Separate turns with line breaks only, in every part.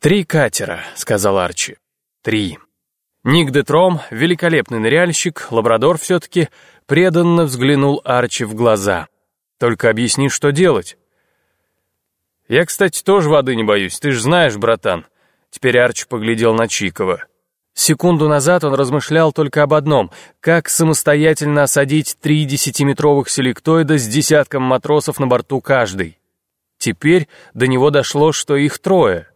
«Три катера», — сказал Арчи. «Три». Ник Детром, великолепный ныряльщик, лабрадор все-таки, преданно взглянул Арчи в глаза. «Только объясни, что делать». «Я, кстати, тоже воды не боюсь, ты же знаешь, братан». Теперь Арчи поглядел на Чикова. Секунду назад он размышлял только об одном — как самостоятельно осадить три десятиметровых селектоида с десятком матросов на борту каждый. Теперь до него дошло, что их трое.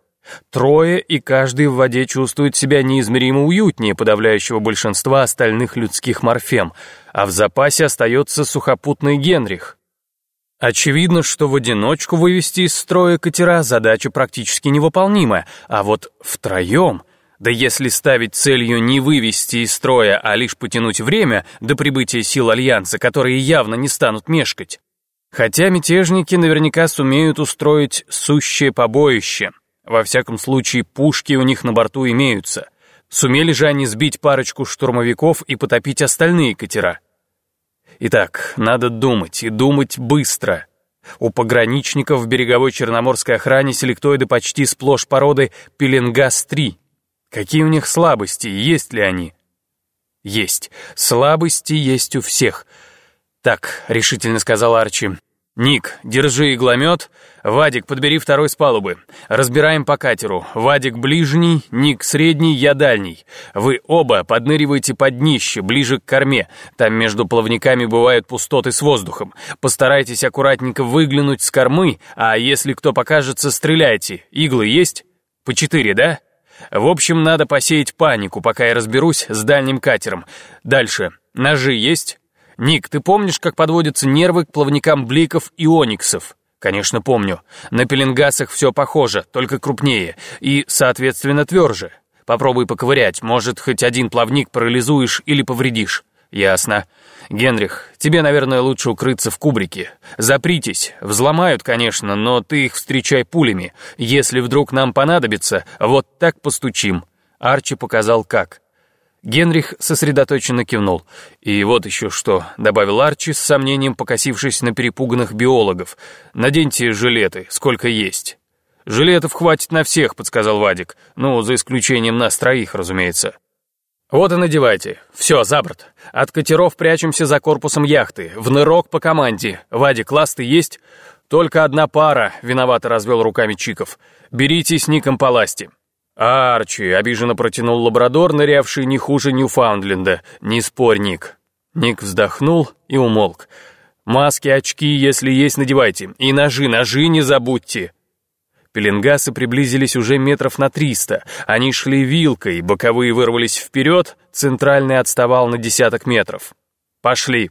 Трое, и каждый в воде чувствует себя неизмеримо уютнее подавляющего большинства остальных людских морфем, а в запасе остается сухопутный Генрих. Очевидно, что в одиночку вывести из строя катера задача практически невыполнимая, а вот втроем, да если ставить целью не вывести из строя, а лишь потянуть время до прибытия сил Альянса, которые явно не станут мешкать. Хотя мятежники наверняка сумеют устроить сущее побоище. Во всяком случае, пушки у них на борту имеются. Сумели же они сбить парочку штурмовиков и потопить остальные катера. Итак, надо думать, и думать быстро. У пограничников в береговой черноморской охране селектоиды почти сплошь породы Пеленгас-3. Какие у них слабости, есть ли они? Есть. Слабости есть у всех. Так, решительно сказал Арчи. «Ник, держи игломет. Вадик, подбери второй с палубы. Разбираем по катеру. Вадик ближний, Ник средний, я дальний. Вы оба подныривайте под днище, ближе к корме. Там между плавниками бывают пустоты с воздухом. Постарайтесь аккуратненько выглянуть с кормы, а если кто покажется, стреляйте. Иглы есть? По четыре, да?» В общем, надо посеять панику, пока я разберусь с дальним катером. Дальше. Ножи есть? «Ник, ты помнишь, как подводятся нервы к плавникам бликов и ониксов?» «Конечно, помню. На пеленгасах все похоже, только крупнее и, соответственно, тверже. Попробуй поковырять, может, хоть один плавник парализуешь или повредишь». «Ясно. Генрих, тебе, наверное, лучше укрыться в кубрике. Запритесь. Взломают, конечно, но ты их встречай пулями. Если вдруг нам понадобится, вот так постучим». Арчи показал как. Генрих сосредоточенно кивнул. «И вот еще что», — добавил Арчи с сомнением, покосившись на перепуганных биологов. «Наденьте жилеты, сколько есть». «Жилетов хватит на всех», — подсказал Вадик. «Ну, за исключением нас троих, разумеется». «Вот и надевайте. Все, за борт. От катеров прячемся за корпусом яхты. В нырок по команде. Вадик, ласты есть?» «Только одна пара», — виновато развел руками Чиков. «Берите с Ником по ласти». «Арчи!» — обиженно протянул лабрадор, нырявший не хуже Ньюфаундленда. «Не спорь, Ник». Ник вздохнул и умолк. «Маски, очки, если есть, надевайте. И ножи, ножи не забудьте!» Пеленгасы приблизились уже метров на триста. Они шли вилкой, боковые вырвались вперед, центральный отставал на десяток метров. «Пошли!»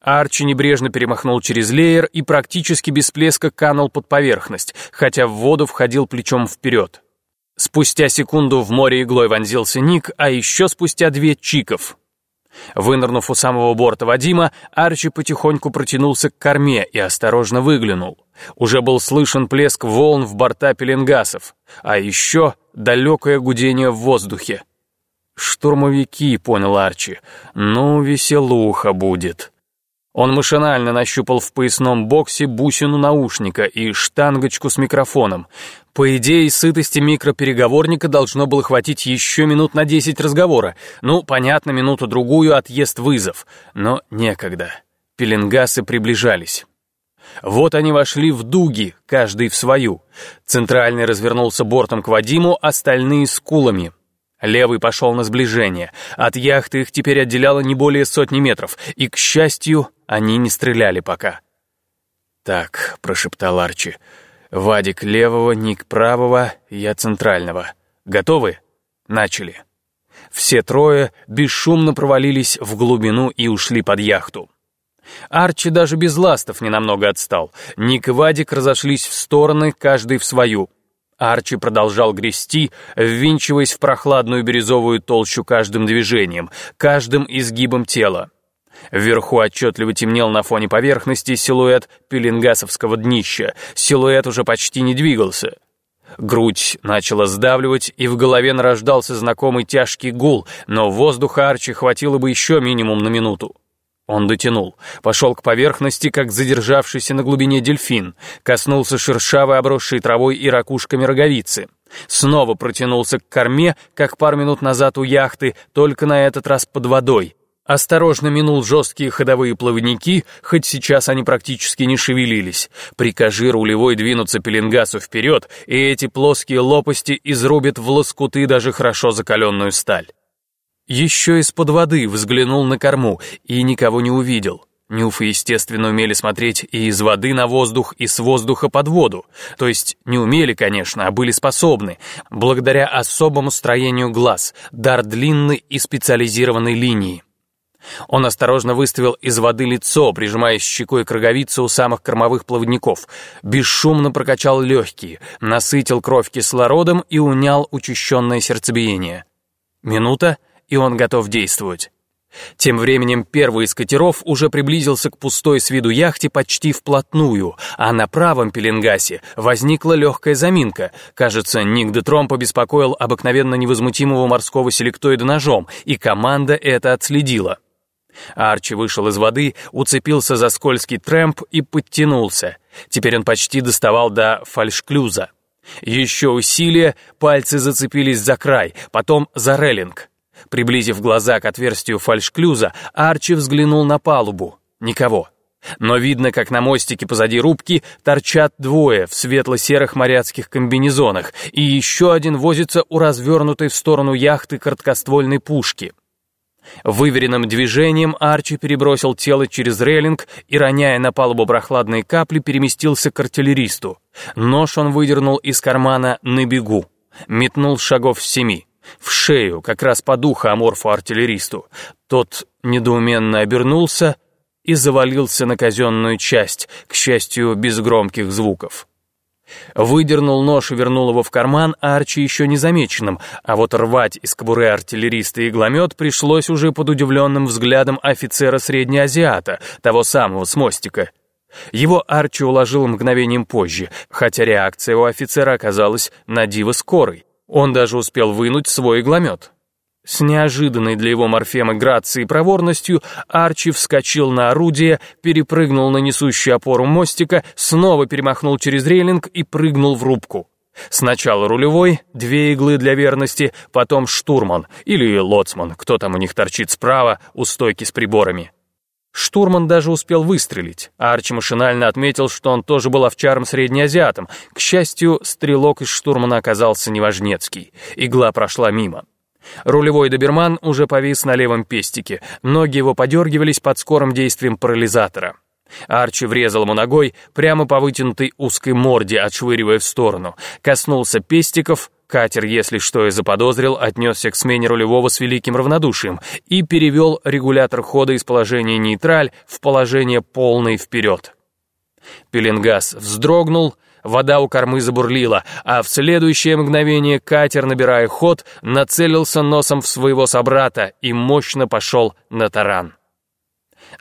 Арчи небрежно перемахнул через леер и практически без плеска канул под поверхность, хотя в воду входил плечом вперед. Спустя секунду в море иглой вонзился Ник, а еще спустя две — Чиков. Вынырнув у самого борта Вадима, Арчи потихоньку протянулся к корме и осторожно выглянул. Уже был слышен плеск волн в борта пеленгасов, а еще далекое гудение в воздухе. «Штурмовики», — понял Арчи, — «ну, веселуха будет». Он машинально нащупал в поясном боксе бусину наушника и штангочку с микрофоном. По идее, сытости микропереговорника должно было хватить еще минут на десять разговора. Ну, понятно, минуту-другую отъезд вызов. Но некогда. Пеленгасы приближались. Вот они вошли в дуги, каждый в свою. Центральный развернулся бортом к Вадиму, остальные с кулами. Левый пошел на сближение. От яхты их теперь отделяло не более сотни метров, и, к счастью, они не стреляли пока. «Так», — прошептал Арчи, — «Вадик левого, Ник правого, я центрального. Готовы?» Начали. Все трое бесшумно провалились в глубину и ушли под яхту. Арчи даже без ластов ненамного отстал. Ник и Вадик разошлись в стороны, каждый в свою. Арчи продолжал грести, ввинчиваясь в прохладную бирюзовую толщу каждым движением, каждым изгибом тела. Вверху отчетливо темнел на фоне поверхности силуэт пеленгасовского днища. Силуэт уже почти не двигался. Грудь начала сдавливать, и в голове нарождался знакомый тяжкий гул, но воздуха Арчи хватило бы еще минимум на минуту. Он дотянул, пошел к поверхности, как задержавшийся на глубине дельфин, коснулся шершавой, обросшей травой и ракушками роговицы. Снова протянулся к корме, как пару минут назад у яхты, только на этот раз под водой. Осторожно минул жесткие ходовые плавники, хоть сейчас они практически не шевелились. Прикажи рулевой двинуться пеленгасу вперед, и эти плоские лопасти изрубят в лоскуты даже хорошо закаленную сталь. Еще из-под воды взглянул на корму и никого не увидел. Нюфы, естественно, умели смотреть и из воды на воздух, и с воздуха под воду. То есть не умели, конечно, а были способны, благодаря особому строению глаз, дар длинной и специализированной линии. Он осторожно выставил из воды лицо, прижимаясь щекой к роговице у самых кормовых плавников, бесшумно прокачал легкие, насытил кровь кислородом и унял учащенное сердцебиение. Минута, и он готов действовать. Тем временем первый из катеров уже приблизился к пустой с виду яхте почти вплотную, а на правом пеленгасе возникла легкая заминка. Кажется, Ник де Тром побеспокоил обыкновенно невозмутимого морского селектоида ножом, и команда это отследила. Арчи вышел из воды, уцепился за скользкий трэмп и подтянулся. Теперь он почти доставал до фальшклюза. Еще усилие, пальцы зацепились за край, потом за реллинг. Приблизив глаза к отверстию фальшклюза, Арчи взглянул на палубу. Никого. Но видно, как на мостике позади рубки торчат двое в светло-серых моряцких комбинезонах, и еще один возится у развернутой в сторону яхты короткоствольной пушки. Выверенным движением Арчи перебросил тело через рейлинг и, роняя на палубу прохладные капли, переместился к артиллеристу. Нож он выдернул из кармана на бегу. Метнул шагов семи. В шею, как раз по духу аморфу-артиллеристу. Тот недоуменно обернулся и завалился на казенную часть, к счастью, без громких звуков. Выдернул нож и вернул его в карман, Арчи еще незамеченным, а вот рвать из кобуры артиллериста игломет пришлось уже под удивленным взглядом офицера среднеазиата, того самого с мостика. Его Арчи уложил мгновением позже, хотя реакция у офицера оказалась на диво скорой. Он даже успел вынуть свой игломет. С неожиданной для его морфемы грацией и проворностью Арчи вскочил на орудие, перепрыгнул на несущую опору мостика, снова перемахнул через рейлинг и прыгнул в рубку. Сначала рулевой, две иглы для верности, потом штурман или лоцман, кто там у них торчит справа у стойки с приборами. Штурман даже успел выстрелить, Арчи машинально отметил, что он тоже был овчаром-среднеазиатом. К счастью, стрелок из штурмана оказался неважнецкий. Игла прошла мимо. Рулевой доберман уже повис на левом пестике, ноги его подергивались под скорым действием парализатора. Арчи врезал ему ногой прямо по вытянутой узкой морде, отшвыривая в сторону. Коснулся пестиков, катер, если что и заподозрил, отнесся к смене рулевого с великим равнодушием и перевел регулятор хода из положения нейтраль в положение полный вперед. Пеленгаз вздрогнул, Вода у кормы забурлила, а в следующее мгновение катер, набирая ход, нацелился носом в своего собрата и мощно пошел на таран.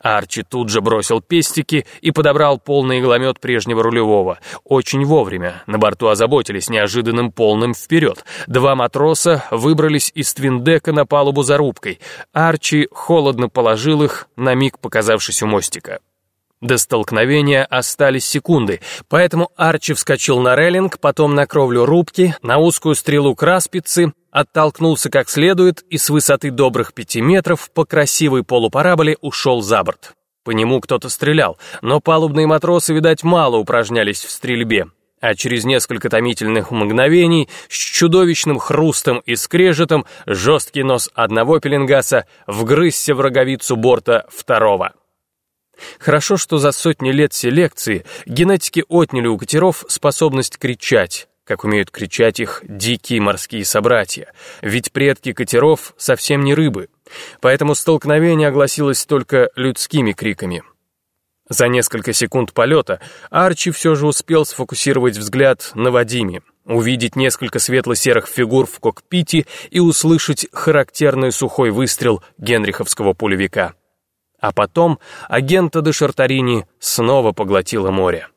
Арчи тут же бросил пестики и подобрал полный игломет прежнего рулевого. Очень вовремя. На борту озаботились неожиданным полным вперед. Два матроса выбрались из твиндека на палубу за рубкой. Арчи холодно положил их, на миг показавшись у мостика. До столкновения остались секунды, поэтому Арчи вскочил на рейлинг, потом на кровлю рубки, на узкую стрелу краспицы, оттолкнулся как следует и с высоты добрых пяти метров по красивой полупараболе ушел за борт. По нему кто-то стрелял, но палубные матросы, видать, мало упражнялись в стрельбе. А через несколько томительных мгновений с чудовищным хрустом и скрежетом жесткий нос одного пеленгаса вгрызся в роговицу борта второго. Хорошо, что за сотни лет селекции генетики отняли у катеров способность кричать, как умеют кричать их дикие морские собратья, ведь предки катеров совсем не рыбы, поэтому столкновение огласилось только людскими криками. За несколько секунд полета Арчи все же успел сфокусировать взгляд на Вадиме, увидеть несколько светло-серых фигур в кокпите и услышать характерный сухой выстрел генриховского пулевика. А потом агента де Шартарини снова поглотило море.